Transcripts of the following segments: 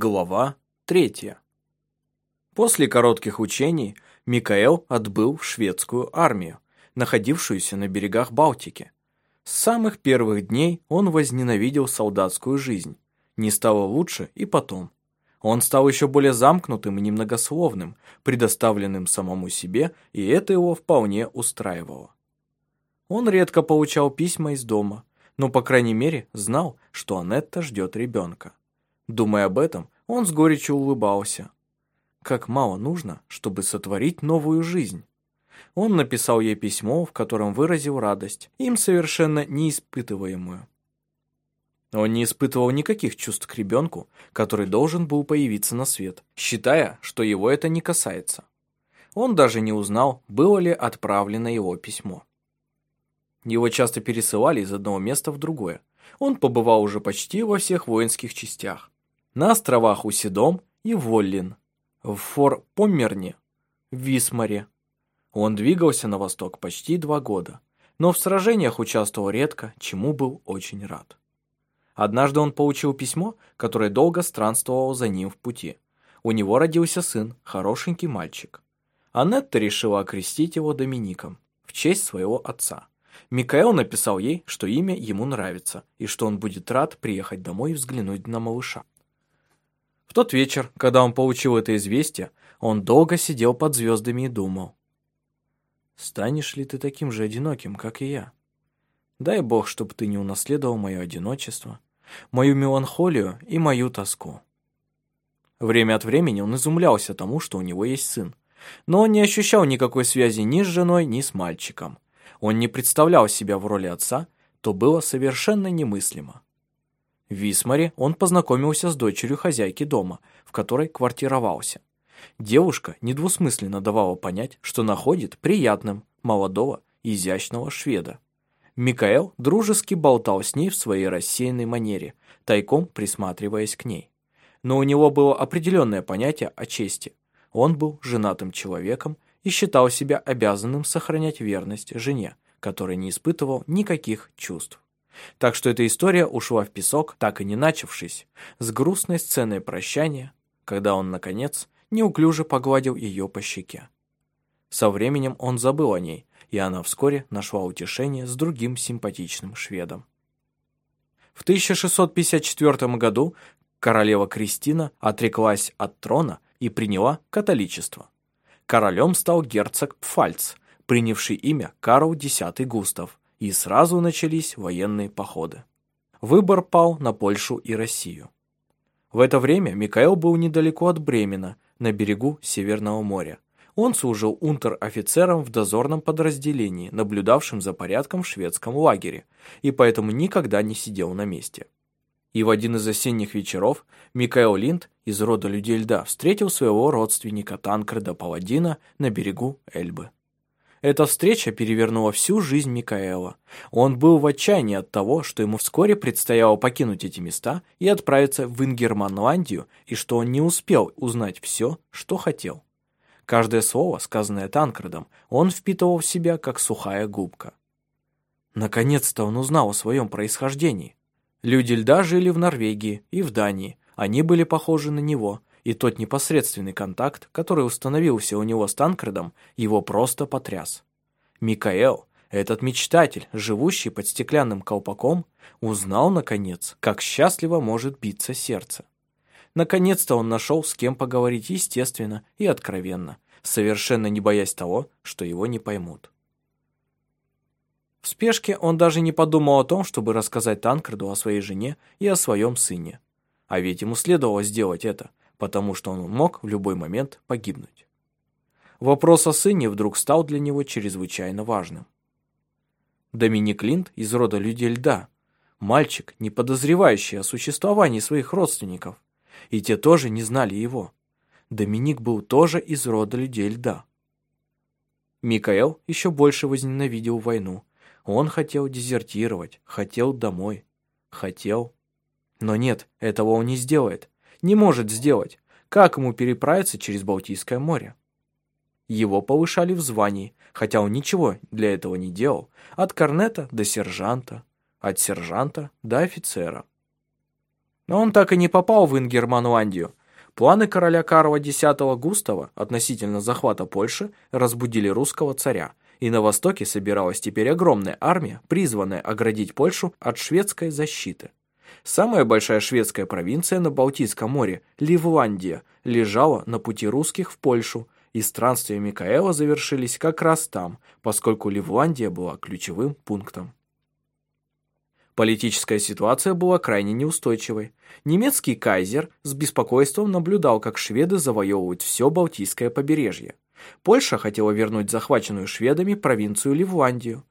Глава третья. После коротких учений Микаэл отбыл в шведскую армию, находившуюся на берегах Балтики. С самых первых дней он возненавидел солдатскую жизнь. Не стало лучше и потом. Он стал еще более замкнутым и немногословным, предоставленным самому себе, и это его вполне устраивало. Он редко получал письма из дома, но, по крайней мере, знал, что Анетта ждет ребенка. Думая об этом, он с горечью улыбался. Как мало нужно, чтобы сотворить новую жизнь. Он написал ей письмо, в котором выразил радость, им совершенно неиспытываемую. Он не испытывал никаких чувств к ребенку, который должен был появиться на свет, считая, что его это не касается. Он даже не узнал, было ли отправлено его письмо. Его часто пересылали из одного места в другое. Он побывал уже почти во всех воинских частях на островах Усидом и Воллин, в Фор-Поммерне, в Висмаре. Он двигался на восток почти два года, но в сражениях участвовал редко, чему был очень рад. Однажды он получил письмо, которое долго странствовало за ним в пути. У него родился сын, хорошенький мальчик. Анетта решила окрестить его Домиником, в честь своего отца. Микаэл написал ей, что имя ему нравится, и что он будет рад приехать домой и взглянуть на малыша. В тот вечер, когда он получил это известие, он долго сидел под звездами и думал. «Станешь ли ты таким же одиноким, как и я? Дай Бог, чтобы ты не унаследовал мое одиночество, мою меланхолию и мою тоску». Время от времени он изумлялся тому, что у него есть сын, но он не ощущал никакой связи ни с женой, ни с мальчиком. Он не представлял себя в роли отца, то было совершенно немыслимо. В Висмаре он познакомился с дочерью хозяйки дома, в которой квартировался. Девушка недвусмысленно давала понять, что находит приятным молодого, изящного шведа. Микаэл дружески болтал с ней в своей рассеянной манере, тайком присматриваясь к ней. Но у него было определенное понятие о чести. Он был женатым человеком и считал себя обязанным сохранять верность жене, которая не испытывал никаких чувств. Так что эта история ушла в песок, так и не начавшись, с грустной сценой прощания, когда он, наконец, неуклюже погладил ее по щеке. Со временем он забыл о ней, и она вскоре нашла утешение с другим симпатичным шведом. В 1654 году королева Кристина отреклась от трона и приняла католичество. Королем стал герцог Пфальц, принявший имя Карл X Густав, и сразу начались военные походы. Выбор пал на Польшу и Россию. В это время Микаэл был недалеко от Бремена, на берегу Северного моря. Он служил унтер-офицером в дозорном подразделении, наблюдавшем за порядком в шведском лагере, и поэтому никогда не сидел на месте. И в один из осенних вечеров Микаэл Линд из рода людей льда встретил своего родственника Танкреда Паладина на берегу Эльбы. Эта встреча перевернула всю жизнь Микаэла. Он был в отчаянии от того, что ему вскоре предстояло покинуть эти места и отправиться в Ингерманландию, и что он не успел узнать все, что хотел. Каждое слово, сказанное Танкредом, он впитывал в себя, как сухая губка. Наконец-то он узнал о своем происхождении. Люди льда жили в Норвегии и в Дании, они были похожи на него – и тот непосредственный контакт, который установился у него с Танкредом, его просто потряс. Микаэл, этот мечтатель, живущий под стеклянным колпаком, узнал, наконец, как счастливо может биться сердце. Наконец-то он нашел, с кем поговорить естественно и откровенно, совершенно не боясь того, что его не поймут. В спешке он даже не подумал о том, чтобы рассказать Танкреду о своей жене и о своем сыне. А ведь ему следовало сделать это, потому что он мог в любой момент погибнуть. Вопрос о сыне вдруг стал для него чрезвычайно важным. Доминик Линд из рода людей льда, мальчик, не подозревающий о существовании своих родственников, и те тоже не знали его. Доминик был тоже из рода людей льда. Микаэл еще больше возненавидел войну. Он хотел дезертировать, хотел домой, хотел... Но нет, этого он не сделает не может сделать. Как ему переправиться через Балтийское море? Его повышали в звании, хотя он ничего для этого не делал, от корнета до сержанта, от сержанта до офицера. Но он так и не попал в Ингерманландию. Планы короля Карла X Густава относительно захвата Польши разбудили русского царя, и на востоке собиралась теперь огромная армия, призванная оградить Польшу от шведской защиты. Самая большая шведская провинция на Балтийском море, Ливландия, лежала на пути русских в Польшу, и странствия Микаэла завершились как раз там, поскольку Ливландия была ключевым пунктом. Политическая ситуация была крайне неустойчивой. Немецкий кайзер с беспокойством наблюдал, как шведы завоевывают все Балтийское побережье. Польша хотела вернуть захваченную шведами провинцию Ливландию.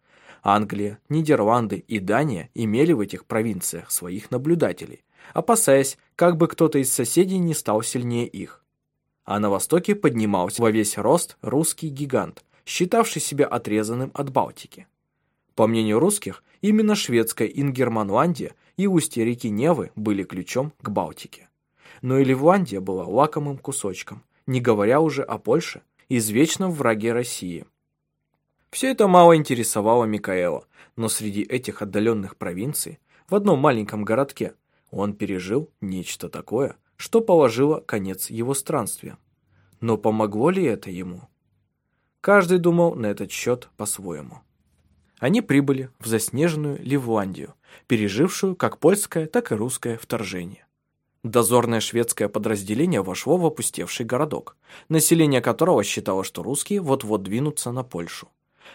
Англия, Нидерланды и Дания имели в этих провинциях своих наблюдателей, опасаясь, как бы кто-то из соседей не стал сильнее их. А на востоке поднимался во весь рост русский гигант, считавший себя отрезанным от Балтики. По мнению русских, именно шведская Ингерманландия и устье реки Невы были ключом к Балтике. Но и Ливландия была лакомым кусочком, не говоря уже о Польше, извечном враге России. Все это мало интересовало Микаэла, но среди этих отдаленных провинций, в одном маленьком городке, он пережил нечто такое, что положило конец его странствиям. Но помогло ли это ему? Каждый думал на этот счет по-своему. Они прибыли в заснеженную Ливландию, пережившую как польское, так и русское вторжение. Дозорное шведское подразделение вошло в опустевший городок, население которого считало, что русские вот-вот двинутся на Польшу.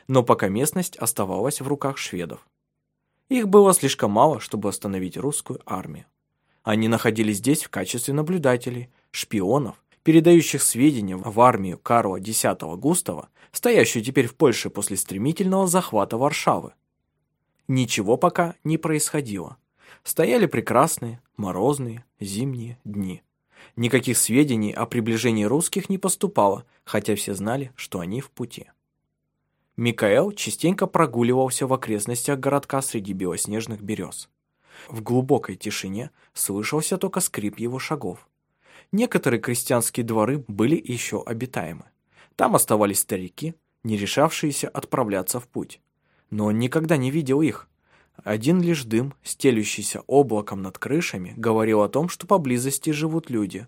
Но пока местность оставалась в руках шведов. Их было слишком мало, чтобы остановить русскую армию. Они находились здесь в качестве наблюдателей, шпионов, передающих сведения в армию Карла X Густава стоящую теперь в Польше после стремительного захвата Варшавы. Ничего пока не происходило. Стояли прекрасные, морозные, зимние дни. Никаких сведений о приближении русских не поступало, хотя все знали, что они в пути. Микаэл частенько прогуливался в окрестностях городка среди белоснежных берез. В глубокой тишине слышался только скрип его шагов. Некоторые крестьянские дворы были еще обитаемы. Там оставались старики, не решавшиеся отправляться в путь. Но он никогда не видел их. Один лишь дым, стелющийся облаком над крышами, говорил о том, что поблизости живут люди.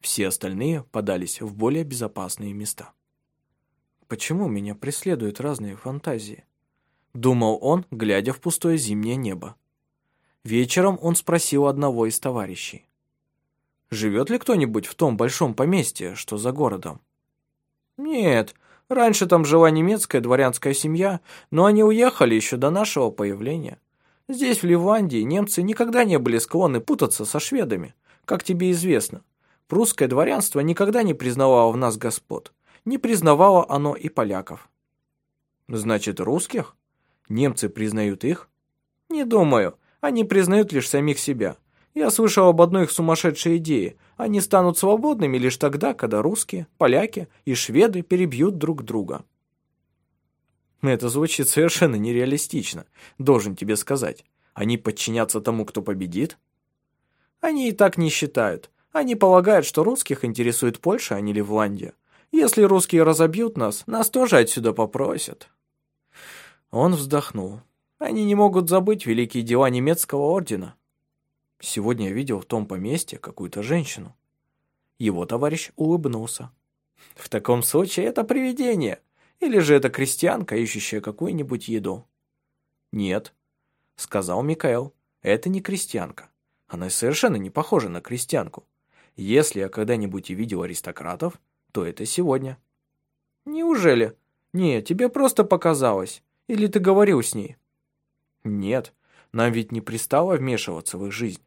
Все остальные подались в более безопасные места. «Почему меня преследуют разные фантазии?» Думал он, глядя в пустое зимнее небо. Вечером он спросил одного из товарищей. «Живет ли кто-нибудь в том большом поместье, что за городом?» «Нет, раньше там жила немецкая дворянская семья, но они уехали еще до нашего появления. Здесь, в Ливандии, немцы никогда не были склонны путаться со шведами, как тебе известно. Прусское дворянство никогда не признавало в нас господ, не признавало оно и поляков». «Значит, русских? Немцы признают их?» «Не думаю, они признают лишь самих себя». Я слышал об одной их сумасшедшей идее. Они станут свободными лишь тогда, когда русские, поляки и шведы перебьют друг друга. Это звучит совершенно нереалистично, должен тебе сказать. Они подчинятся тому, кто победит? Они и так не считают. Они полагают, что русских интересует Польша, а не Ливландия. Если русские разобьют нас, нас тоже отсюда попросят. Он вздохнул. Они не могут забыть великие дела немецкого ордена. Сегодня я видел в том поместье какую-то женщину. Его товарищ улыбнулся. В таком случае это привидение. Или же это крестьянка, ищущая какую-нибудь еду. Нет, сказал Микаэл. Это не крестьянка. Она совершенно не похожа на крестьянку. Если я когда-нибудь и видел аристократов, то это сегодня. Неужели? Нет, тебе просто показалось. Или ты говорил с ней? Нет, нам ведь не пристало вмешиваться в их жизнь.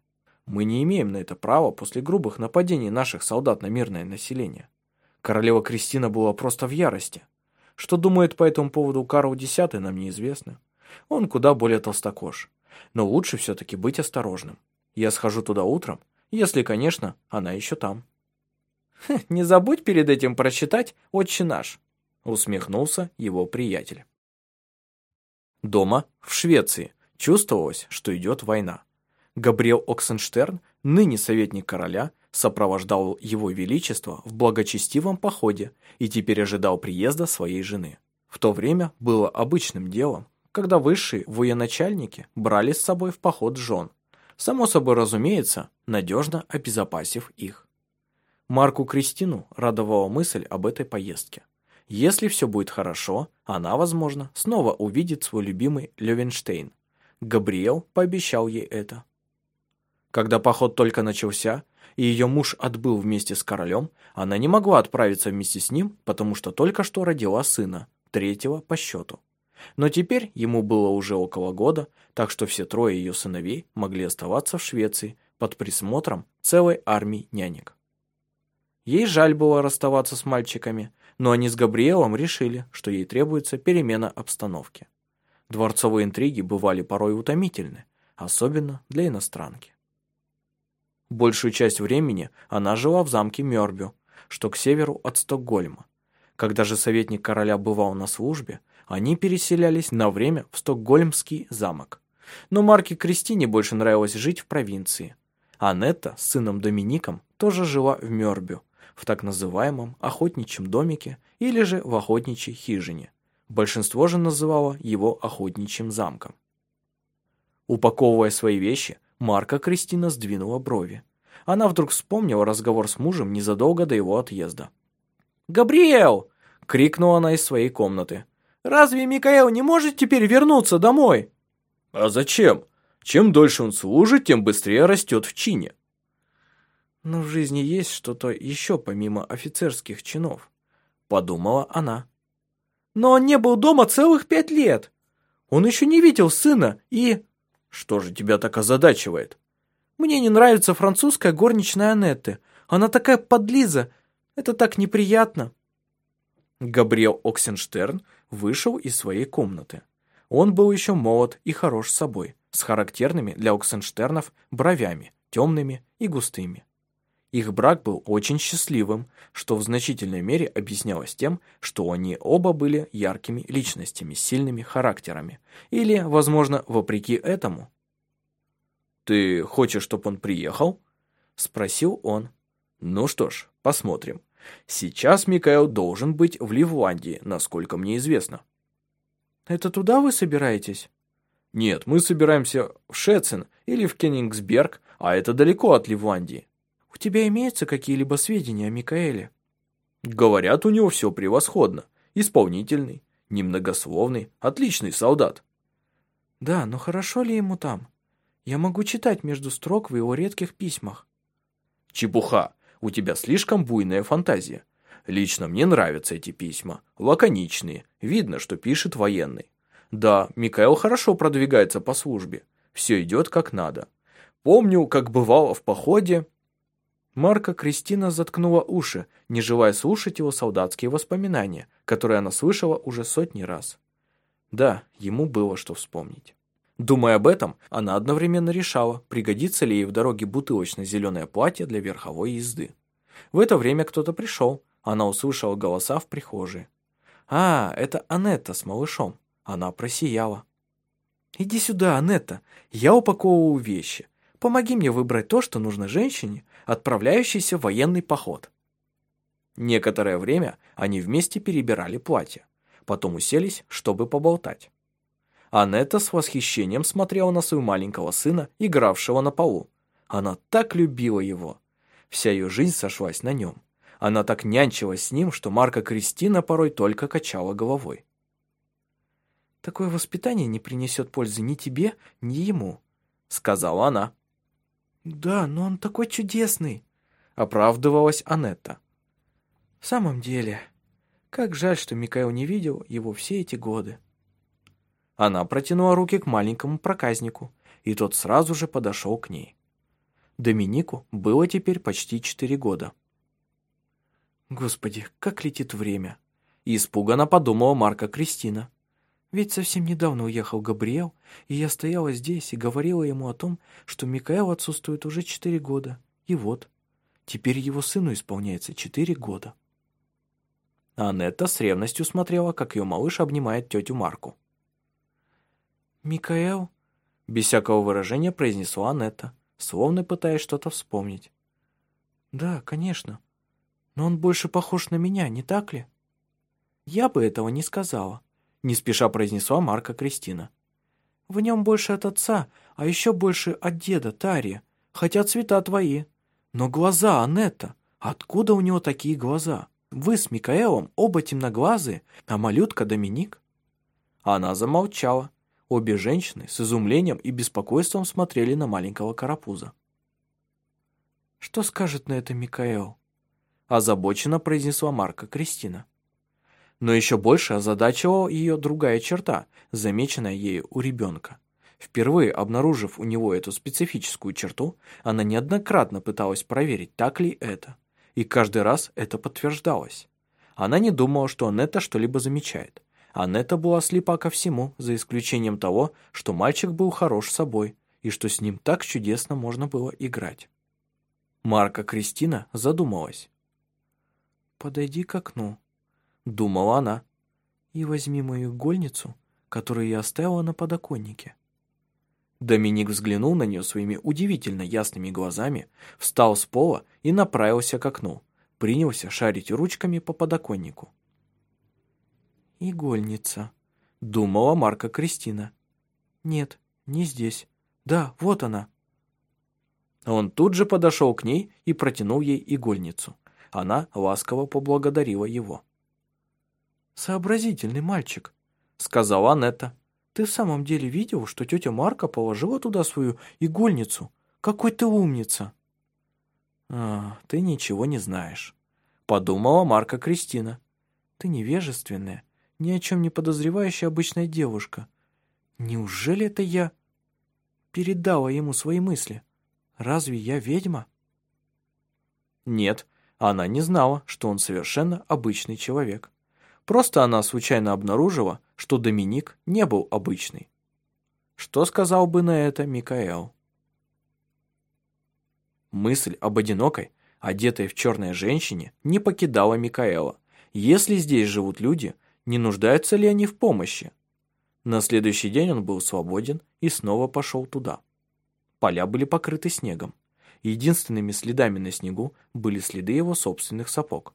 Мы не имеем на это права после грубых нападений наших солдат на мирное население. Королева Кристина была просто в ярости. Что думает по этому поводу Карл X, нам неизвестно. Он куда более толстокож. Но лучше все-таки быть осторожным. Я схожу туда утром, если, конечно, она еще там. «Не забудь перед этим прочитать «Отче наш», — усмехнулся его приятель. Дома, в Швеции, чувствовалось, что идет война. Габриэл Оксенштерн, ныне советник короля, сопровождал его величество в благочестивом походе и теперь ожидал приезда своей жены. В то время было обычным делом, когда высшие военачальники брали с собой в поход жен. Само собой разумеется, надежно обезопасив их. Марку Кристину радовала мысль об этой поездке. Если все будет хорошо, она, возможно, снова увидит свой любимый Левенштейн. Габриэл пообещал ей это. Когда поход только начался, и ее муж отбыл вместе с королем, она не могла отправиться вместе с ним, потому что только что родила сына, третьего по счету. Но теперь ему было уже около года, так что все трое ее сыновей могли оставаться в Швеции под присмотром целой армии нянек. Ей жаль было расставаться с мальчиками, но они с Габриэлом решили, что ей требуется перемена обстановки. Дворцовые интриги бывали порой утомительны, особенно для иностранки. Большую часть времени она жила в замке Мёрбю, что к северу от Стокгольма. Когда же советник короля бывал на службе, они переселялись на время в Стокгольмский замок. Но Марке Кристине больше нравилось жить в провинции. Анетта с сыном Домиником тоже жила в Мёрбю, в так называемом охотничьем домике или же в охотничьей хижине. Большинство же называло его охотничьим замком. Упаковывая свои вещи, Марка Кристина сдвинула брови. Она вдруг вспомнила разговор с мужем незадолго до его отъезда. «Габриэл!» — крикнула она из своей комнаты. «Разве Микаэл не может теперь вернуться домой?» «А зачем? Чем дольше он служит, тем быстрее растет в чине». «Но в жизни есть что-то еще помимо офицерских чинов», — подумала она. «Но он не был дома целых пять лет. Он еще не видел сына и...» Что же тебя так озадачивает? Мне не нравится французская горничная Анетты. Она такая подлиза. Это так неприятно. Габриэл Оксенштерн вышел из своей комнаты. Он был еще молод и хорош собой, с характерными для Оксенштернов бровями, темными и густыми. Их брак был очень счастливым, что в значительной мере объяснялось тем, что они оба были яркими личностями сильными характерами. Или, возможно, вопреки этому. «Ты хочешь, чтобы он приехал?» – спросил он. «Ну что ж, посмотрим. Сейчас Микаэл должен быть в Ливландии, насколько мне известно». «Это туда вы собираетесь?» «Нет, мы собираемся в Шецен или в Кенигсберг, а это далеко от Ливландии. У тебя имеются какие-либо сведения о Микаэле? Говорят, у него все превосходно. Исполнительный, немногословный, отличный солдат. Да, но хорошо ли ему там? Я могу читать между строк в его редких письмах. Чепуха, у тебя слишком буйная фантазия. Лично мне нравятся эти письма, лаконичные, видно, что пишет военный. Да, Микаэл хорошо продвигается по службе, все идет как надо. Помню, как бывало в походе, Марка Кристина заткнула уши, не желая слушать его солдатские воспоминания, которые она слышала уже сотни раз. Да, ему было что вспомнить. Думая об этом, она одновременно решала, пригодится ли ей в дороге бутылочно-зеленое платье для верховой езды. В это время кто-то пришел, она услышала голоса в прихожей. «А, это Анетта с малышом». Она просияла. «Иди сюда, Анетта, я упаковываю вещи. Помоги мне выбрать то, что нужно женщине, отправляющейся в военный поход. Некоторое время они вместе перебирали платья, потом уселись, чтобы поболтать. Анетта с восхищением смотрела на своего маленького сына, игравшего на полу. Она так любила его. Вся ее жизнь сошлась на нем. Она так нянчилась с ним, что Марка Кристина порой только качала головой. «Такое воспитание не принесет пользы ни тебе, ни ему», — сказала она. «Да, но он такой чудесный», — оправдывалась Анетта. «В самом деле, как жаль, что Микаэл не видел его все эти годы». Она протянула руки к маленькому проказнику, и тот сразу же подошел к ней. Доминику было теперь почти четыре года. «Господи, как летит время!» Испуганно подумала Марка Кристина. Ведь совсем недавно уехал Габриэл, и я стояла здесь и говорила ему о том, что Микаэл отсутствует уже четыре года. И вот, теперь его сыну исполняется четыре года. Анетта с ревностью смотрела, как ее малыш обнимает тетю Марку. «Микаэл?» — без всякого выражения произнесла Анетта, словно пытаясь что-то вспомнить. «Да, конечно. Но он больше похож на меня, не так ли?» «Я бы этого не сказала», не спеша произнесла Марка Кристина. В нем больше от отца, а еще больше от деда Тари, хотя цвета твои. Но глаза, Анетта, откуда у него такие глаза? Вы с Микаэлом оба темноглазые, а малютка Доминик?» Она замолчала. Обе женщины с изумлением и беспокойством смотрели на маленького карапуза. «Что скажет на это Микаэл?» озабоченно произнесла Марка Кристина. Но еще больше озадачивала ее другая черта, замеченная ею у ребенка. Впервые обнаружив у него эту специфическую черту, она неоднократно пыталась проверить, так ли это. И каждый раз это подтверждалось. Она не думала, что Анетта что-либо замечает. Анетта была слепа ко всему, за исключением того, что мальчик был хорош собой, и что с ним так чудесно можно было играть. Марка Кристина задумалась. «Подойди к окну», — думала она, «и возьми мою игольницу, которую я оставила на подоконнике». Доминик взглянул на нее своими удивительно ясными глазами, встал с пола и направился к окну, принялся шарить ручками по подоконнику. «Игольница», — думала Марка Кристина. «Нет, не здесь. Да, вот она». Он тут же подошел к ней и протянул ей игольницу. Она ласково поблагодарила его. «Сообразительный мальчик», — сказала Анетта. «Ты в самом деле видел, что тетя Марка положила туда свою игольницу? Какой ты умница!» «А, ты ничего не знаешь», — подумала Марка Кристина. «Ты невежественная, ни о чем не подозревающая обычная девушка. Неужели это я передала ему свои мысли? Разве я ведьма?» «Нет, она не знала, что он совершенно обычный человек. Просто она случайно обнаружила, что Доминик не был обычный. Что сказал бы на это Микаэл? Мысль об одинокой, одетой в черной женщине, не покидала Микаэла. Если здесь живут люди, не нуждаются ли они в помощи? На следующий день он был свободен и снова пошел туда. Поля были покрыты снегом. Единственными следами на снегу были следы его собственных сапог.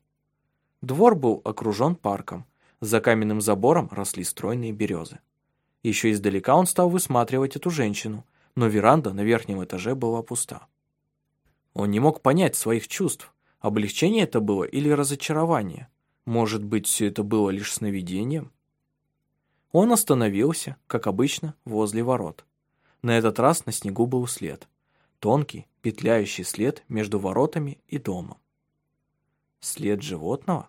Двор был окружен парком. За каменным забором росли стройные березы. Еще издалека он стал высматривать эту женщину, но веранда на верхнем этаже была пуста. Он не мог понять своих чувств. Облегчение это было или разочарование? Может быть, все это было лишь сновидением? Он остановился, как обычно, возле ворот. На этот раз на снегу был след. Тонкий, петляющий след между воротами и домом. След животного?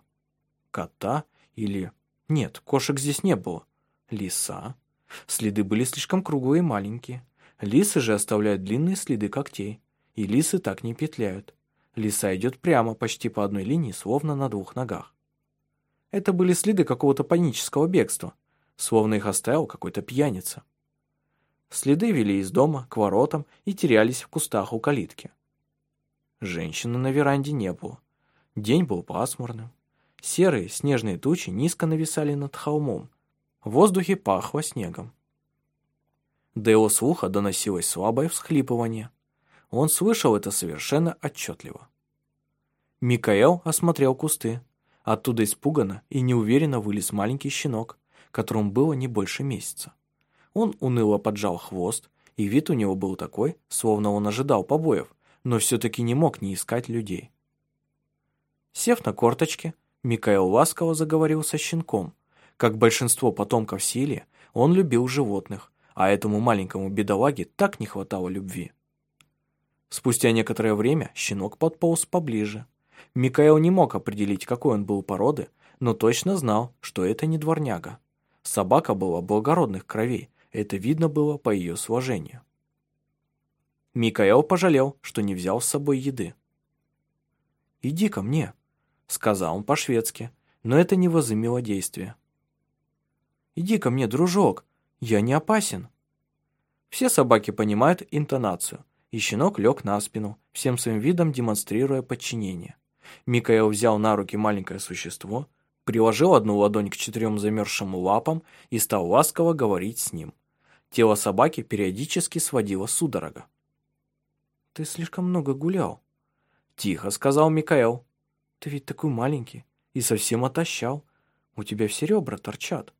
Кота или... Нет, кошек здесь не было. Лиса. Следы были слишком круглые и маленькие. Лисы же оставляют длинные следы когтей. И лисы так не петляют. Лиса идет прямо, почти по одной линии, словно на двух ногах. Это были следы какого-то панического бегства, словно их оставил какой-то пьяница. Следы вели из дома к воротам и терялись в кустах у калитки. Женщины на веранде не было. День был пасмурным. Серые снежные тучи низко нависали над холмом. В воздухе пахло снегом. До его слуха доносилось слабое всхлипывание. Он слышал это совершенно отчетливо. Микаэл осмотрел кусты. Оттуда испуганно и неуверенно вылез маленький щенок, которому было не больше месяца. Он уныло поджал хвост, и вид у него был такой, словно он ожидал побоев, но все-таки не мог не искать людей. Сев на корточки, Микаэл ласково заговорил со щенком. Как большинство потомков Силии, он любил животных, а этому маленькому бедолаге так не хватало любви. Спустя некоторое время щенок подполз поближе. Микаэл не мог определить, какой он был породы, но точно знал, что это не дворняга. Собака была благородных кровей, это видно было по ее сложению. Микаэл пожалел, что не взял с собой еды. «Иди ко мне», — сказал он по-шведски, но это не возымело действия. «Иди ко мне, дружок, я не опасен». Все собаки понимают интонацию, и щенок лег на спину, всем своим видом демонстрируя подчинение. Микаэл взял на руки маленькое существо, приложил одну ладонь к четырем замерзшим лапам и стал ласково говорить с ним. Тело собаки периодически сводило судорога. «Ты слишком много гулял», — тихо сказал Микаэл. «Ты ведь такой маленький и совсем отощал. У тебя все ребра торчат.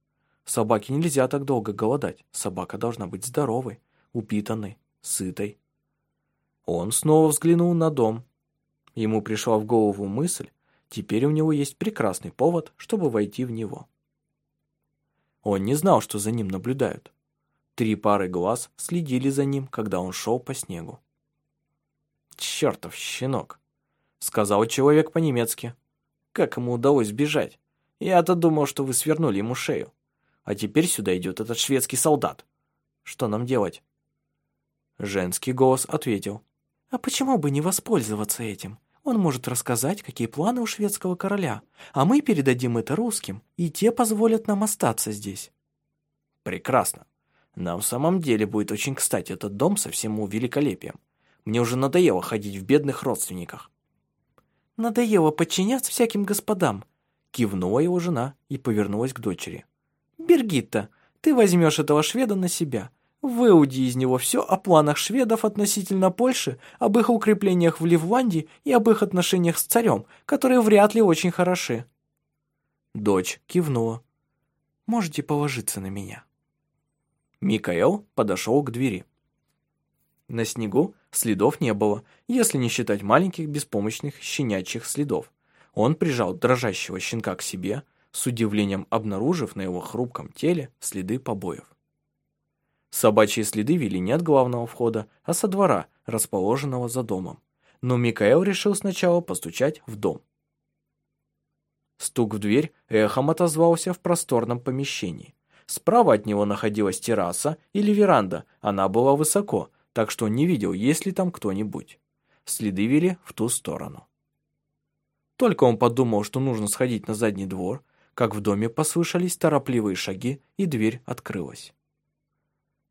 Собаке нельзя так долго голодать. Собака должна быть здоровой, упитанной, сытой. Он снова взглянул на дом. Ему пришла в голову мысль, теперь у него есть прекрасный повод, чтобы войти в него. Он не знал, что за ним наблюдают. Три пары глаз следили за ним, когда он шел по снегу. «Чертов щенок!» — сказал человек по-немецки. «Как ему удалось сбежать? Я-то думал, что вы свернули ему шею. А теперь сюда идет этот шведский солдат. Что нам делать?» Женский голос ответил. «А почему бы не воспользоваться этим? Он может рассказать, какие планы у шведского короля, а мы передадим это русским, и те позволят нам остаться здесь». «Прекрасно. Нам в самом деле будет очень кстати этот дом со всем его великолепием. Мне уже надоело ходить в бедных родственниках». «Надоело подчиняться всяким господам», — кивнула его жена и повернулась к дочери. «Бергитта, ты возьмешь этого шведа на себя. Выуди из него все о планах шведов относительно Польши, об их укреплениях в Ливландии и об их отношениях с царем, которые вряд ли очень хороши». Дочь кивнула. «Можете положиться на меня». Микаэл подошел к двери. На снегу следов не было, если не считать маленьких беспомощных щенячьих следов. Он прижал дрожащего щенка к себе, с удивлением обнаружив на его хрупком теле следы побоев. Собачьи следы вели не от главного входа, а со двора, расположенного за домом. Но Микаэл решил сначала постучать в дом. Стук в дверь эхом отозвался в просторном помещении. Справа от него находилась терраса или веранда, она была высоко, так что он не видел, есть ли там кто-нибудь. Следы вели в ту сторону. Только он подумал, что нужно сходить на задний двор, как в доме послышались торопливые шаги, и дверь открылась.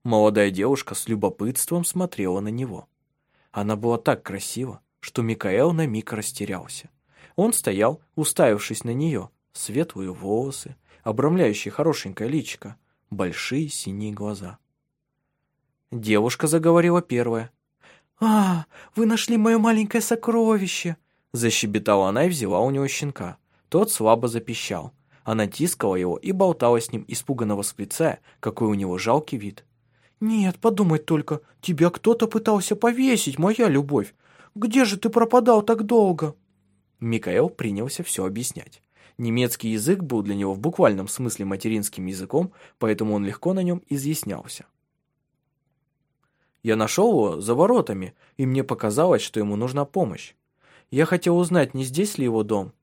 Молодая девушка с любопытством смотрела на него. Она была так красива, что Микаэл на миг растерялся. Он стоял, уставившись на нее, светлые волосы, обрамляющие хорошенькое личико, большие синие глаза. Девушка заговорила первая. «А, вы нашли мое маленькое сокровище!» Защебетала она и взяла у него щенка. Тот слабо запищал. Она тискала его и болтала с ним, испуганно восклицая, какой у него жалкий вид. «Нет, подумать только, тебя кто-то пытался повесить, моя любовь. Где же ты пропадал так долго?» Микаэл принялся все объяснять. Немецкий язык был для него в буквальном смысле материнским языком, поэтому он легко на нем изъяснялся. Я нашел его за воротами, и мне показалось, что ему нужна помощь. Я хотел узнать, не здесь ли его дом.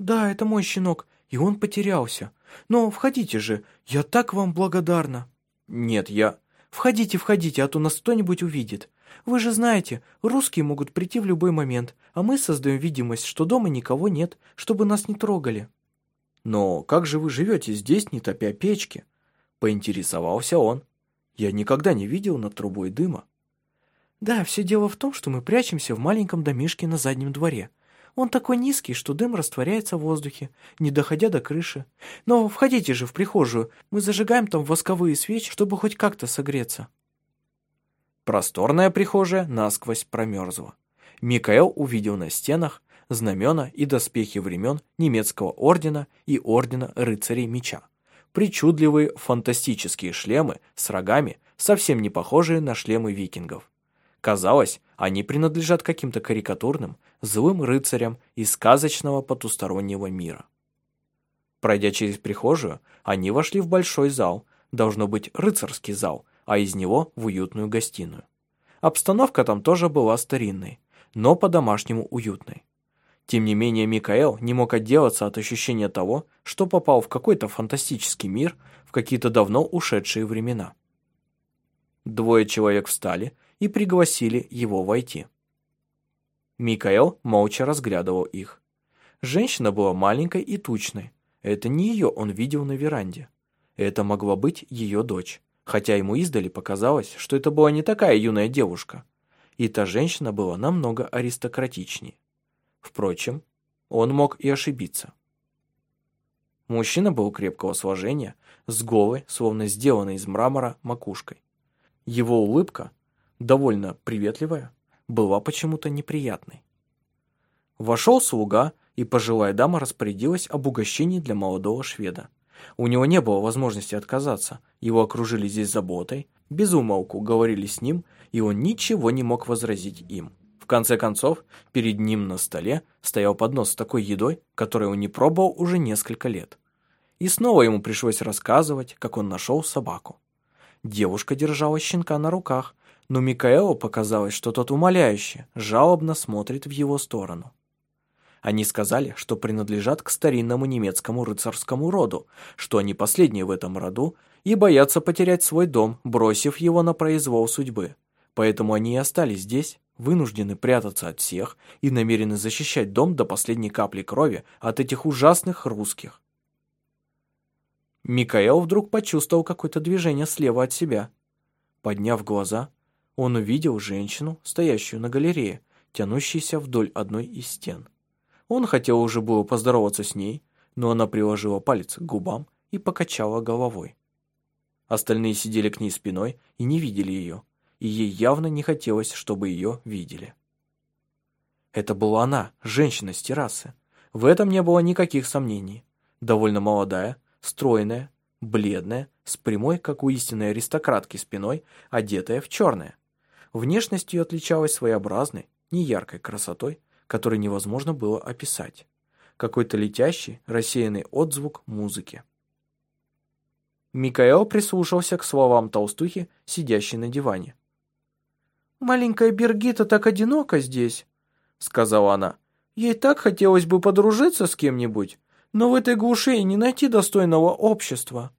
Да, это мой щенок, и он потерялся. Но входите же, я так вам благодарна. Нет, я... Входите, входите, а то нас кто-нибудь увидит. Вы же знаете, русские могут прийти в любой момент, а мы создаем видимость, что дома никого нет, чтобы нас не трогали. Но как же вы живете здесь, не топя печки? Поинтересовался он. Я никогда не видел над трубой дыма. Да, все дело в том, что мы прячемся в маленьком домишке на заднем дворе. Он такой низкий, что дым растворяется в воздухе, не доходя до крыши. Но входите же в прихожую, мы зажигаем там восковые свечи, чтобы хоть как-то согреться. Просторная прихожая насквозь промерзла. Микаэл увидел на стенах знамена и доспехи времен немецкого ордена и ордена рыцарей меча причудливые фантастические шлемы с рогами, совсем не похожие на шлемы викингов. Казалось, они принадлежат каким-то карикатурным, злым рыцарям из сказочного потустороннего мира. Пройдя через прихожую, они вошли в большой зал, должно быть рыцарский зал, а из него в уютную гостиную. Обстановка там тоже была старинной, но по-домашнему уютной. Тем не менее, Микаэл не мог отделаться от ощущения того, что попал в какой-то фантастический мир в какие-то давно ушедшие времена. Двое человек встали и пригласили его войти. Микаэл молча разглядывал их. Женщина была маленькой и тучной. Это не ее он видел на веранде. Это могла быть ее дочь, хотя ему издали показалось, что это была не такая юная девушка. И та женщина была намного аристократичнее. Впрочем, он мог и ошибиться. Мужчина был крепкого сложения, с голой, словно сделанной из мрамора, макушкой. Его улыбка, довольно приветливая, была почему-то неприятной. Вошел слуга, и пожилая дама распорядилась об угощении для молодого шведа. У него не было возможности отказаться, его окружили здесь заботой, без умолку говорили с ним, и он ничего не мог возразить им. Конце концов, перед ним на столе стоял поднос с такой едой, которую он не пробовал уже несколько лет. И снова ему пришлось рассказывать, как он нашел собаку. Девушка держала щенка на руках, но Микаэлу показалось, что тот умоляюще, жалобно смотрит в его сторону. Они сказали, что принадлежат к старинному немецкому рыцарскому роду, что они последние в этом роду и боятся потерять свой дом, бросив его на произвол судьбы. Поэтому они и остались здесь, вынуждены прятаться от всех и намерены защищать дом до последней капли крови от этих ужасных русских. Микаэл вдруг почувствовал какое-то движение слева от себя. Подняв глаза, он увидел женщину, стоящую на галерее, тянущейся вдоль одной из стен. Он хотел уже было поздороваться с ней, но она приложила палец к губам и покачала головой. Остальные сидели к ней спиной и не видели ее, и ей явно не хотелось, чтобы ее видели. Это была она, женщина с террасы. В этом не было никаких сомнений. Довольно молодая, стройная, бледная, с прямой, как у истинной аристократки, спиной, одетая в черное. Внешность ее отличалась своеобразной, неяркой красотой, которую невозможно было описать. Какой-то летящий, рассеянный отзвук музыки. Микаэл прислушался к словам толстухи, сидящей на диване. «Маленькая Бергита так одинока здесь», — сказала она. «Ей так хотелось бы подружиться с кем-нибудь, но в этой глуши не найти достойного общества».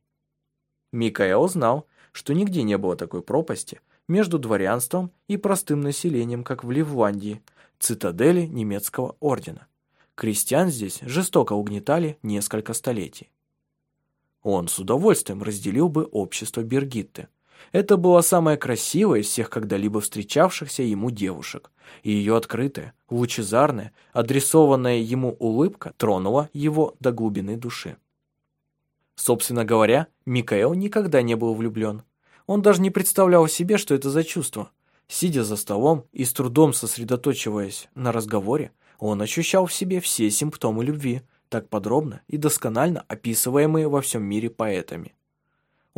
Микаэл знал, что нигде не было такой пропасти, между дворянством и простым населением, как в Ливландии, цитадели немецкого ордена. Крестьян здесь жестоко угнетали несколько столетий. Он с удовольствием разделил бы общество Бергитты. Это была самая красивая из всех когда-либо встречавшихся ему девушек, и ее открытая, лучезарная, адресованная ему улыбка тронула его до глубины души. Собственно говоря, Микаэл никогда не был влюблен. Он даже не представлял себе, что это за чувство. Сидя за столом и с трудом сосредоточиваясь на разговоре, он ощущал в себе все симптомы любви, так подробно и досконально описываемые во всем мире поэтами.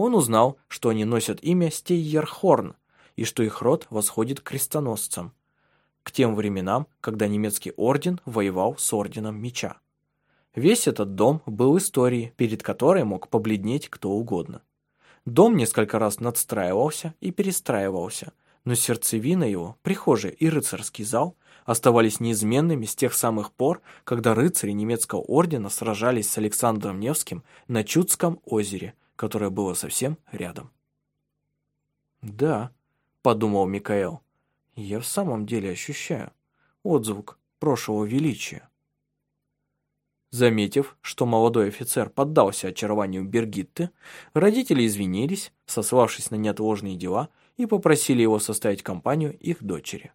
Он узнал, что они носят имя Стейерхорн и что их род восходит к крестоносцам, к тем временам, когда немецкий орден воевал с орденом меча. Весь этот дом был историей, перед которой мог побледнеть кто угодно. Дом несколько раз надстраивался и перестраивался, но сердцевина его, прихожая и рыцарский зал оставались неизменными с тех самых пор, когда рыцари немецкого ордена сражались с Александром Невским на Чудском озере, которое было совсем рядом. «Да», — подумал Микаэл, — «я в самом деле ощущаю отзвук прошлого величия». Заметив, что молодой офицер поддался очарованию Бергитты, родители извинились, сославшись на неотложные дела, и попросили его составить компанию их дочери.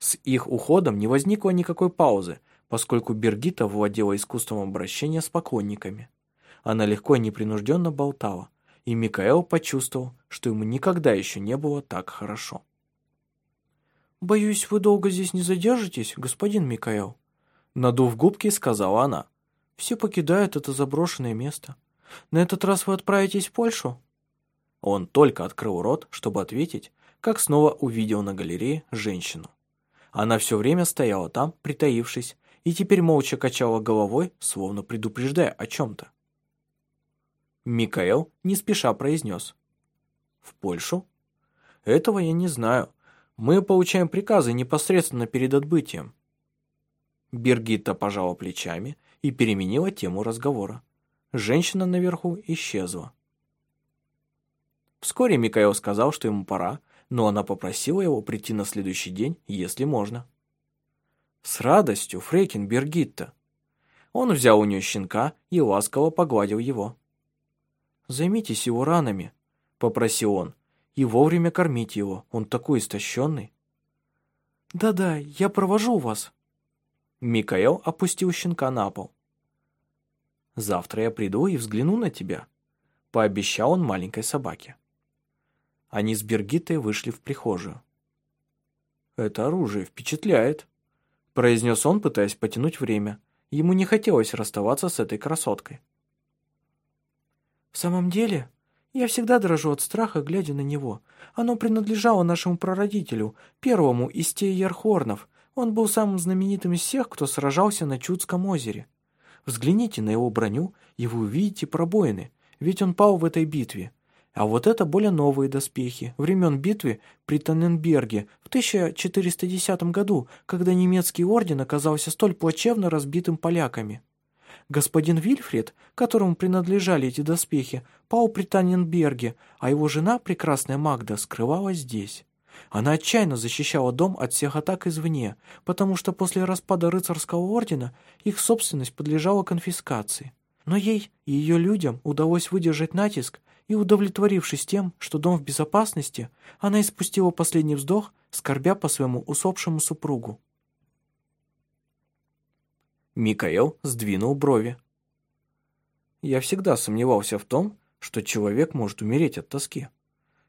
С их уходом не возникло никакой паузы, поскольку Бергита владела искусством обращения с поклонниками. Она легко и непринужденно болтала, и Микаэл почувствовал, что ему никогда еще не было так хорошо. «Боюсь, вы долго здесь не задержитесь, господин Микаэл», Надув губки, сказала она. «Все покидают это заброшенное место. На этот раз вы отправитесь в Польшу?» Он только открыл рот, чтобы ответить, как снова увидел на галерее женщину. Она все время стояла там, притаившись, и теперь молча качала головой, словно предупреждая о чем-то. Микаэл не спеша произнес. «В Польшу? Этого я не знаю. Мы получаем приказы непосредственно перед отбытием. Бергитта пожала плечами и переменила тему разговора. Женщина наверху исчезла. Вскоре Микаэл сказал, что ему пора, но она попросила его прийти на следующий день, если можно. С радостью Фрейкин Бергитта. Он взял у нее щенка и ласково погладил его. «Займитесь его ранами», — попросил он, — «и вовремя кормите его, он такой истощенный». «Да-да, я провожу вас», Микаэл опустил щенка на пол. «Завтра я приду и взгляну на тебя», — пообещал он маленькой собаке. Они с Бергитой вышли в прихожую. «Это оружие впечатляет», — произнес он, пытаясь потянуть время. Ему не хотелось расставаться с этой красоткой. «В самом деле, я всегда дрожу от страха, глядя на него. Оно принадлежало нашему прародителю, первому из Тейерхорнов. Он был самым знаменитым из всех, кто сражался на Чудском озере. Взгляните на его броню, и вы увидите пробоины, ведь он пал в этой битве. А вот это более новые доспехи, времен битвы при Танненберге в 1410 году, когда немецкий орден оказался столь плачевно разбитым поляками. Господин Вильфред, которому принадлежали эти доспехи, пал при Танненберге, а его жена, прекрасная Магда, скрывалась здесь. Она отчаянно защищала дом от всех атак извне, потому что после распада рыцарского ордена их собственность подлежала конфискации. Но ей и ее людям удалось выдержать натиск, и, удовлетворившись тем, что дом в безопасности, она испустила последний вздох, скорбя по своему усопшему супругу. Микаэл сдвинул брови. Я всегда сомневался в том, что человек может умереть от тоски.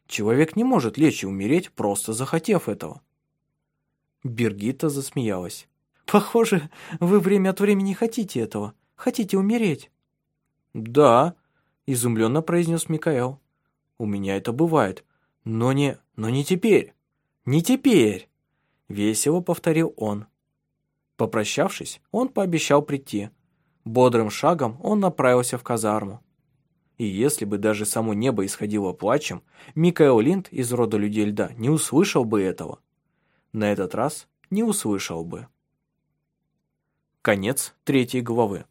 Человек не может лечь и умереть, просто захотев этого. Бергита засмеялась. «Похоже, вы время от времени хотите этого. Хотите умереть». «Да», — изумленно произнес Микаэл. «У меня это бывает. Но не... но не теперь. Не теперь!» Весело повторил он. Попрощавшись, он пообещал прийти. Бодрым шагом он направился в казарму. И если бы даже само небо исходило плачем, Микаэл Линд из рода людей льда не услышал бы этого. На этот раз не услышал бы. Конец третьей главы.